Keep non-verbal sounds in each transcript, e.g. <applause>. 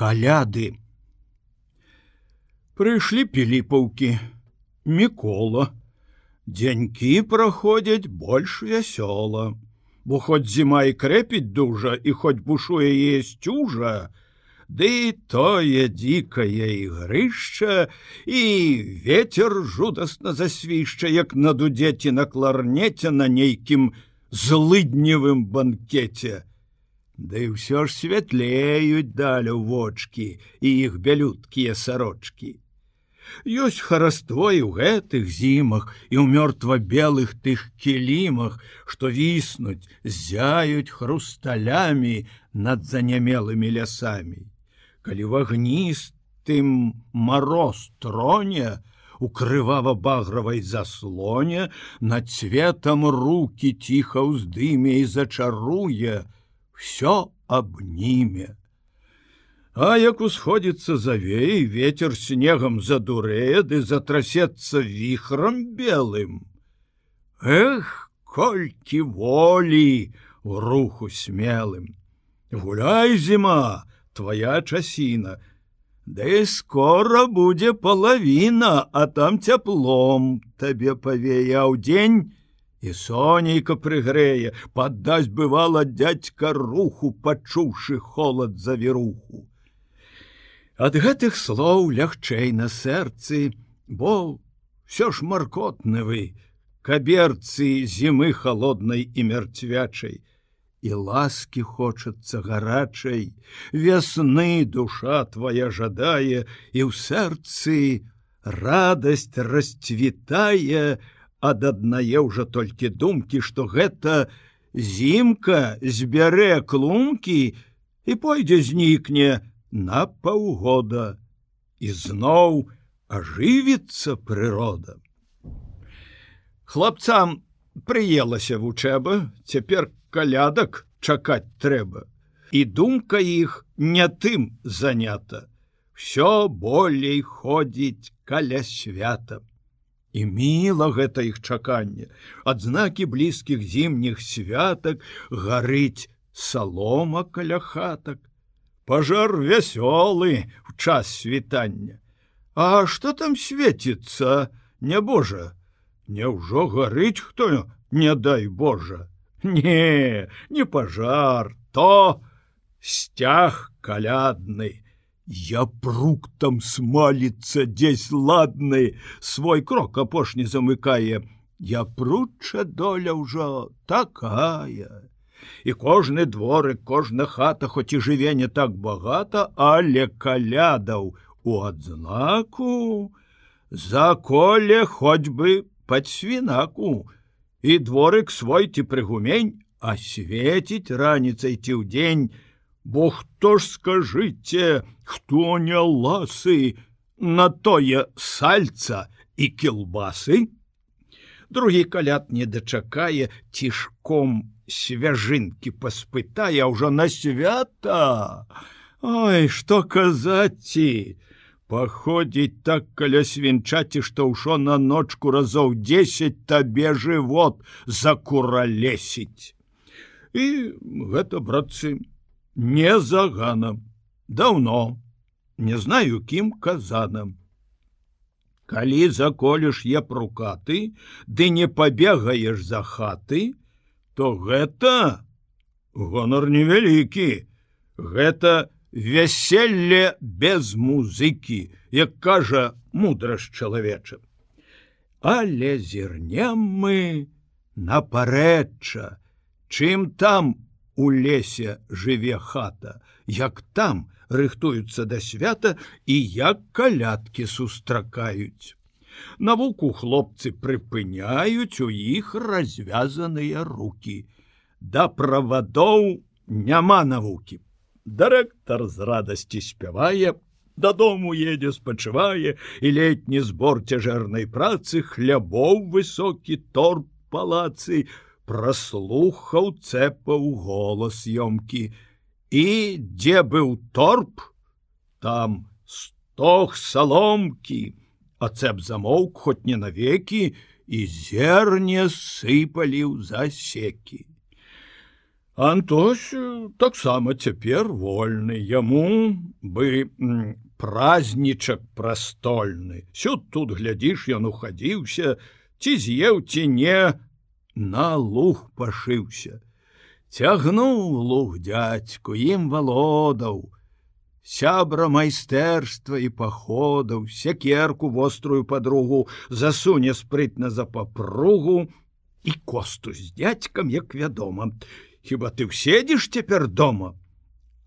каляды. Прыйшлі піліпаўкі, Мікола. Дзянькі праходзяць больш вясёла, Бо хоць зіма і крэпіць дужа і хоць бушуе е сцюжа, Ды тое дзікае ігрышча і ветер жудасна засвішча, як на дудзеці на кларнеце на нейкім злыдневым банкеце. Ды ўсё ж святлеюць далю вочки і іх бялюткія сарочки. Ёсць хараство і ў гэтых зімах і ў мёртва-белых тых кілімах, што віснуць, зяюць хрусталямі над занямелымі лясамі калі вагністым мороз троне у крывава-багравай заслоне над цветам руки ціха ўздыме і зачаруе все абніме А як усходзіцца завей ветер снегам задурэе ды затрасецца віхрам белым Эх колькі волі у руху смелым гуляй зіма твоя часіна. Да і скоро будзе палавіна, а там цяплом табе павея ў дзень і сонейка прыгрэе, паддасць бывала дядька руху, пачуўшы холад за веруху. Ад гэтых слоў лягчэй на сэрцы, бо все ж маркотны вы, каберцы зімы холоднай і мертвячай, і ласки хочацца гарачай, вясны душа твоя жадае, і ў сэрцы радасць расцвітае, ад аднае ўжо толькі думкі, што гэта зімка збярэ клумкі і пойдзе знікне на паўгода і зноў ажывіцца прырода. Хлапцам прыелася вучэба, цяпер калядак чакаць трэба. І думка іх не тым занята. Всё болей ходзіць каля свята. І міла гэта іх чаканне, адзнакі блізкіх зімніх святак гарыць салома каля хатак. Пажар вясёлы в час світання. А што там свеціцца, нябожа, Няўжо гарыць хто, не дай Божа. Не, не пожар, то сцяг калядны. Я прук там смаліцца дзесь ладны, свой крок апошні замыкае. Я пруча доля ўжо такая. І кожны дворык, кожна хата хоць і жыве не так багата, але калядаў у адзнаку, За коле хоць бы пад свінаку, і дворык свой ці прыгумень асветіць раніцай ці ў дзень, Бо хто ж скажыце, хто не ласы на тое сальца і кілбасы? Другі калят не дачакае цішком свяжынкі паспытае ўжо на свята. Ой, што казаці! Паходзіць так каля свінчаці, што ўшо на ночку разоў 10 табе жывот закуралесіць. І гэта братцы не заганам, даўно, не знаю кім казанам. Калі заколеш е прукаты, ды не пабегаеш за хаты, то гэта гонар невялікі, гэта, вяселле без музыкі, як кажа мудрасць чалавеча. Але зірнем мы напарэчча, чым там у лесе жыве хата, як там рыхтуюцца да свята і як калядкі сустракаюць. Навуку хлопцы прыпыняюць у іх развязаныя руки. Да правадоў няма навукі Дырэктар з радасці спявае, дадому едзе спачывае і летні збор цяжэрнай працы хлябоў высокі торп палацы, праслухаў цэпаў голас ёмкі. І дзе быў торп, там стох саломкі, а цэп замоўк хоць не навекі і зерне сыпалі ў засекі. Антось таксама цяпер вольны яму бы празднічак прастольны сюд тут глядзіш ён ухадзіўся ці з'еў ці не на луг пашыўся. Цягнуў луг дядзьку ім валодаў. Сябра майстэрства і паходаў сякерку вострую подругу засуне спрытна за папругу і косту з дядзькам як вядома. Хіба ты ўседзіш цяпер дома?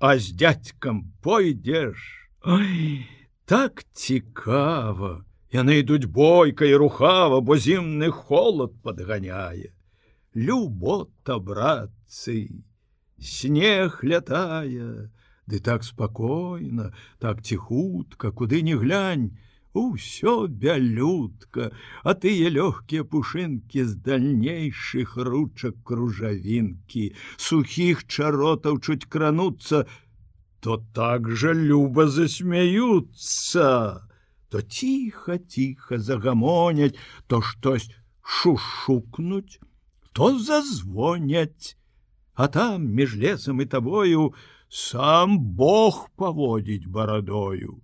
А з дядзькам пойдзеш? Ой так цікава. Яны ідуць бойка і рухава бо зімны холод подганяе любота братцы снег лятае ды так спакойна так ціхутка куды не глянь усё бялютка а тыя лёгкія пушынкі з дальнейшых ручак кружавінкі. Сухіх чаротаў чуць крануцца то так жа люба засмяюцца. То ціха ціха загамоняць то штось шушукнуць то зазвоняць а там між лесам і табою сам Бог паводзіць барадою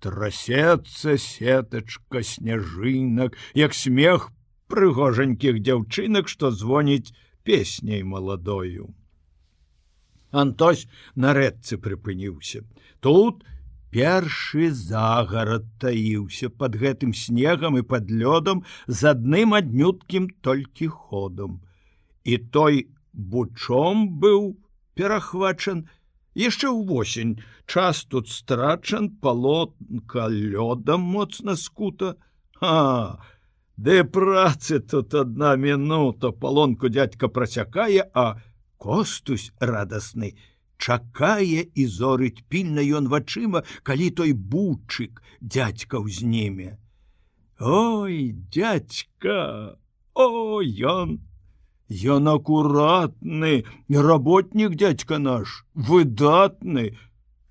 трасецца сетачка сняжынак як смех прыгожанькіх дзяўчынак што звоніць песняй маладою. Антось на рэдцы прыпыніўся. Тут першы загарад таіўся под гэтым снегам і под лёдам з адным аднюткім толькі ходам. І той бучом быў перахвачан яшчэ ўвосень час тут страчан палотка лёдам моцна скута. А ды працы тут одна минута палонку дядька працякае а костусь радасны чакае і зорыць пільна ён вачыма, калі той бучык дядька ўзніме. Ой, дядька, о ён! Ён акуратны, работнік дядька наш, выдатны,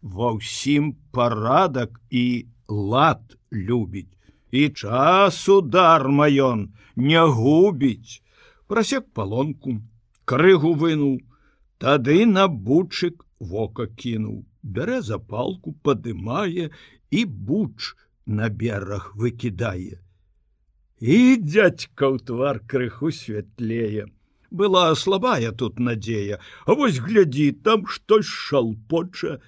ва ўсім парадак і лад любіць. І часу дарма ён не губіць, прасек палонку, крыгу вынуў, Тады на бучык вока кінуў, бярэ запалку, падымае і буч на бераг выкідае. І дядька ў твар крыху святлее. Была слабая тут надзея, А вось глядзі там штось шалпоча.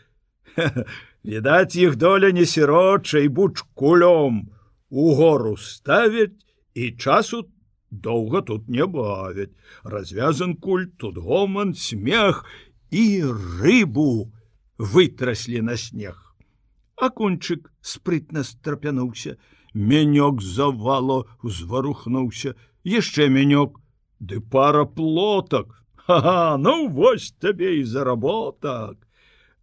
Відаць, іх доля не сіроча і буч кулём у гору ставяць і часу доўга тут не бавяць. Развязан куль тут гоман смех і рыбу вытраслі на снег. Акунчык спрытна страпянуўся менёк завало узварухнуўся яшчэ менёк ды пара плотак. Ха ну вось табе і заработак.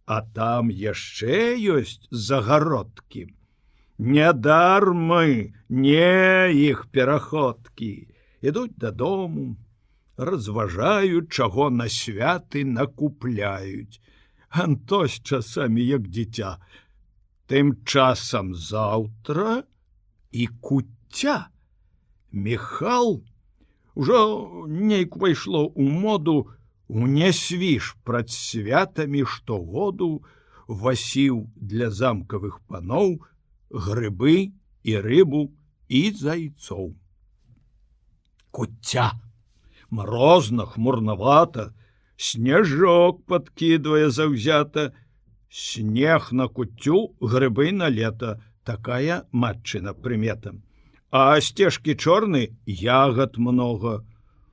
А там яшчэ ёсць загародкі. Недармы не іх пераходкі ідуць дадому, разважаюць, чаго на святы накупляюць. Антось часамі як дзіця. Тым часам заўтра і куця. Михал ужо нейк пайшло ў моду, не свіш прад святамі штогоду васіў для замкавых паноў грыбы і рыбу і зайцоў куця морозно хмурновато снежок подкидывая заўзята снег на куцю грыбы на лето такая матчына прыметам а сцежкі чорны ягод много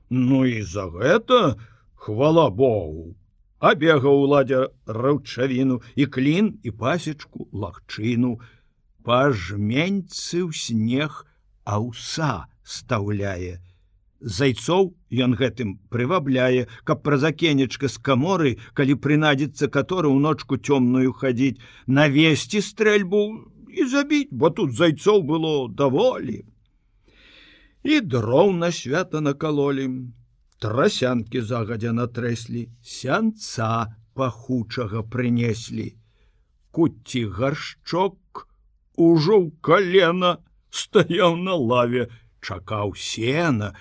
ну і за гэта хвала богу абега ўладзя раўчавіну і клін і пасечку лагчыну. Пажменьцы ў снег аўса стаўляе зайцоў ён гэтым прывабляе, каб праз акенечка з каморы, калі прынадзіцца каторы ў ночку цёмную хадзіць, навесці стрэльбу і забіць, бо тут зайцоў было даволі. І дроў на свята накалолі, трасянкі загадзя натрэслі, сянца пахучага прынеслі. Куцці гаршчок ужо ў калена стаяў на лаве, чакаў сена,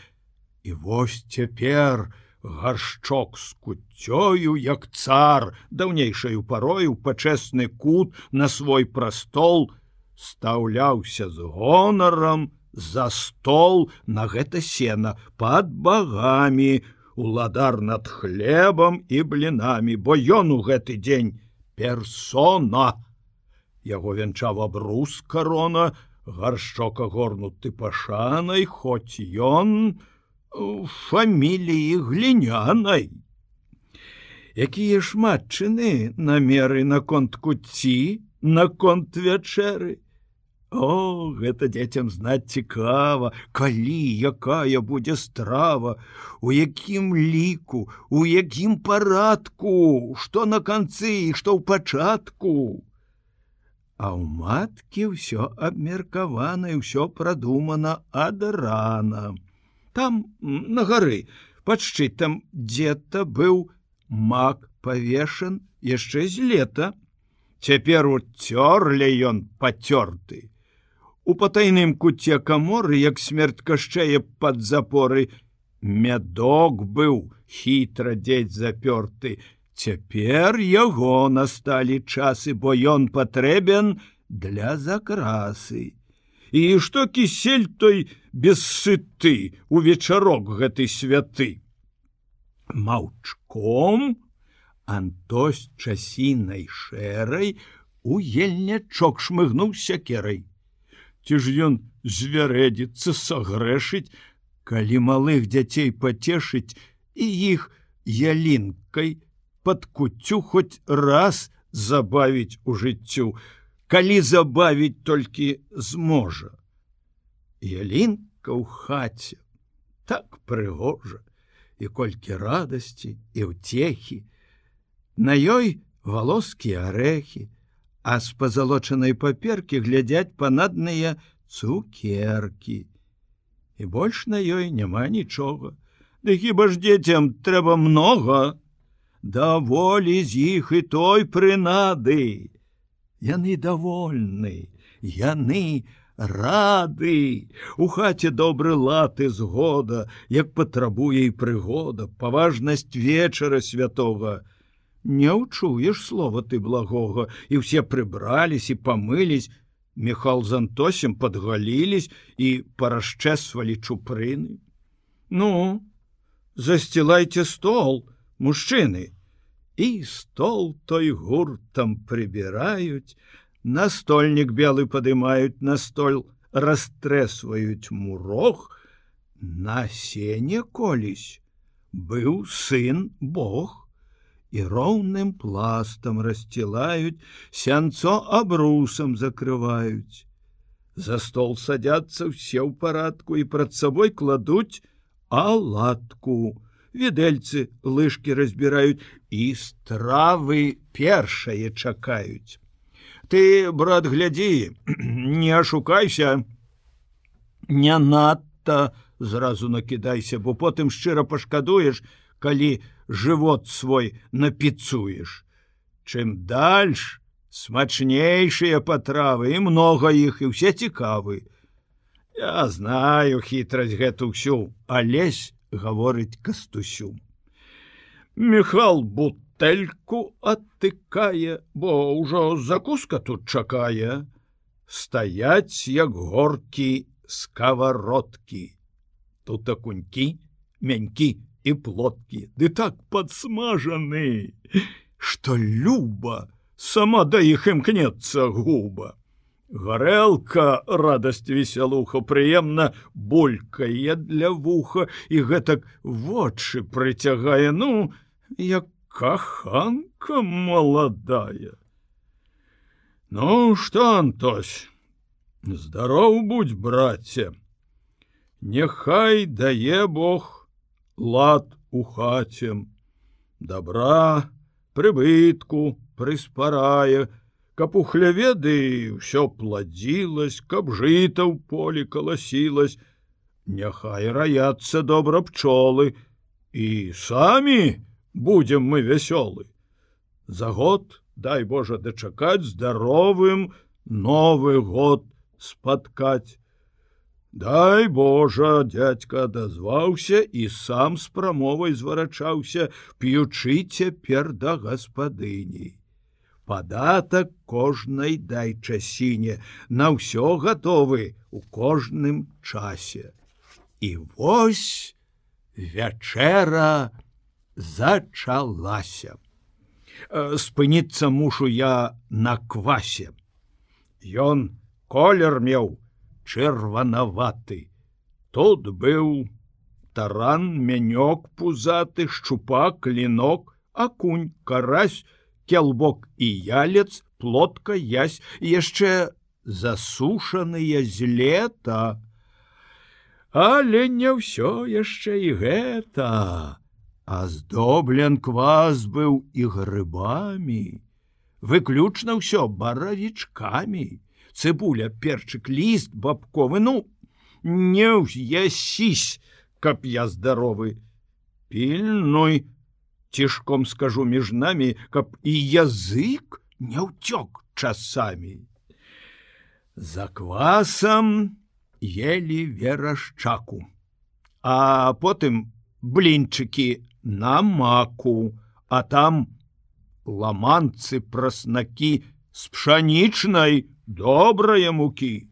І вось цяпер гаршчок з куццёю як цар даўнейшаю парою пачэсны кут на свой прастол стаўляўся з гонарам за стол на гэта сена под багамі уладар над хлебам і блінамі бо ён у гэты дзень персона. Яго вянчаў абрус карона гаршчока горнуты пашанай хоць ён фаміліі глінянай якія шмат чыны намеры наконт куці наконт вячэры? О гэта дзецям знаць цікава калі якая будзе страва у якім ліку у якім парадку што на канцы і што ў пачатку. А ў маткі ўсё абмеркавана і ўсё прадумана ад рана. Там на гары пад шчытам дзе-то быў мак павешан яшчэ з лета. Цяпер уцёрлі ён пацёрты. У патайным куце каморы, як смерть кашчэе пад запоры, мядок быў хітра дзець запёрты, Цяпер яго насталі часы, бо ён патрэбен для закрасы. І што кісель той без сыты у вечарок гэты святы. Маўчком Антось часінай шэрай у ельнячок шмыгнуў сякерай. Ці ж ён звярэдзіцца сагрэшыць, калі малых дзяцей пацешыць і іх ялінкай, под куцю хоть раз забавіць у жыццю, калі забавіць толькі зможа. Ялінка ў хаце так прыгожа і колькі радасці і ўцехі, На ёй валоскі арэхі, а з пазалочанай паперкі глядзяць панадныя цукеркі. І больш на ёй няма нічога. Ды хіба ж дзецям трэба многа, даволі з іх і той прынады. Яны давольны, яны рады. У хаце добры латы згода, як патрабуе і прыгода, паважнасць вечара святого. Не ўчуеш слова ты благога, і ўсе прыбрались і памылись, Михал з антосем подгалілись і парашчэсвалі чупрыны. Ну, засцілайце стол, мужчыны, і стол той гуртам прыбіраюць, настольнік белы падымаюць на стол, растрэсваюць мурог, на сене колісь быў сын Бог і роўным пластам рассцілаюць, сянцо абрусам закрываюць. За стол садяцца ўсе ў парадку і прад сабой кладуць аладку, відэльцы лыжкі разбіраюць і стравы першае чакаюць. Ты, брат, глядзі, <clears throat> не ашукайся, не надта зразу накідайся, бо потым шчыра пашкадуеш, калі жывот свой напіцуеш. Чым дальш, смачнейшыя патравы і многа іх і ўсе цікавы. Я знаю хітрасць гэту ўсю, алесь гаворыць кастусю. Михал бутэльку адтыкае, бо ўжо закуска тут чакае, стаяць як горкі сковородкі. Тут акунькі, мянькі і плоткі, ды так падсмажаны, што люба сама да іх імкнецца губа. Гарэлка радасць весялуха прыемна булькае для вуха і гэтак вочы прыцягае. Ну як каханка маладая. Ну што антось здароў будь браце. Няхай дае Бог лад у хаце. Добра прыбытку прыспарае, каб у хляведы ўсё пладзілась, каб жыта ў полі каласілась, Няхай раяцца добра пчолы і самі будзем мы вясёлы. За год дай Божа дачакаць здаровым новы год спаткаць. Дай Божа, дядька дазваўся і сам з прамовай зварачаўся, п'ючы цяпер да гаспадыні. Падатак кожнай дай часіне, на ўсё гатовы у кожным часе. І вось вячэра зачалася. Э, спыніцца мушу я на квасе. Ён колер меў чырванаваты. Тут быў таран, мянёк пузаты, шчупак, клинок, акунь, карась, келбок і ялец, плотка язь, яшчэ засушаныя з лета. Але не ўсё яшчэ і гэта. А здоблен квас быў і грыбамі. Выключна ўсё баравічкамі. Цыбуля, перчык, ліст бабковы, ну, не ўясісь, каб я здаровы. Пільной, цішком скажу між намі, каб і язык не ўцёк часамі. За квасам ели верашчаку, а потым блінчыкі на маку, а там ламанцы праснакі з пшанічнай добрая мукі.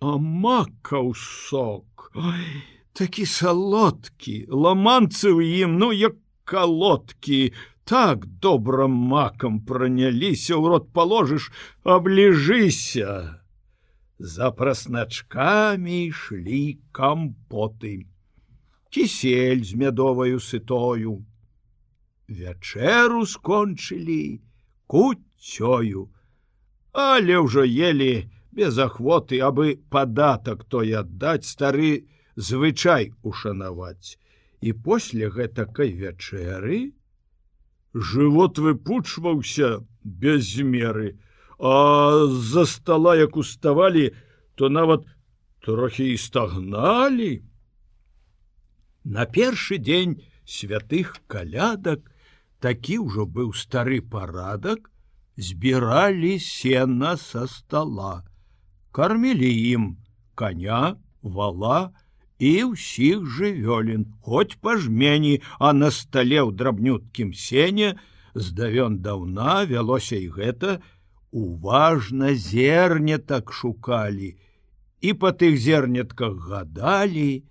А макаў сок, Ой, такі салодкі, ламанцы ў ім, ну як колодки. Так добра макам проняліся ў рот положыш оближися. За прасначками ішлі кампоты кісель з мядоваю сытою. Вячэру скончылі куццёю але ўжо ели без ахвоты абы падатак той аддаць стары звычай ушанаваць і после гэтакай вячэры жывот выпучваўся без меры, а з-за стола як уставалі, то нават трохі і стагналі. На першы дзень святых калядак такі ўжо быў стары парадак, збіралі сена са стола, кармілі ім коня, вала, і ўсіх жывёлін, хоць па жмені, а на стале ў драбнюткім сене здавён даўна вялося і гэта, уважна зернетак шукалі і па тых зернятках гадалі,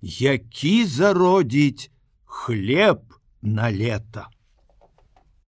які зародзіць хлеб на лета.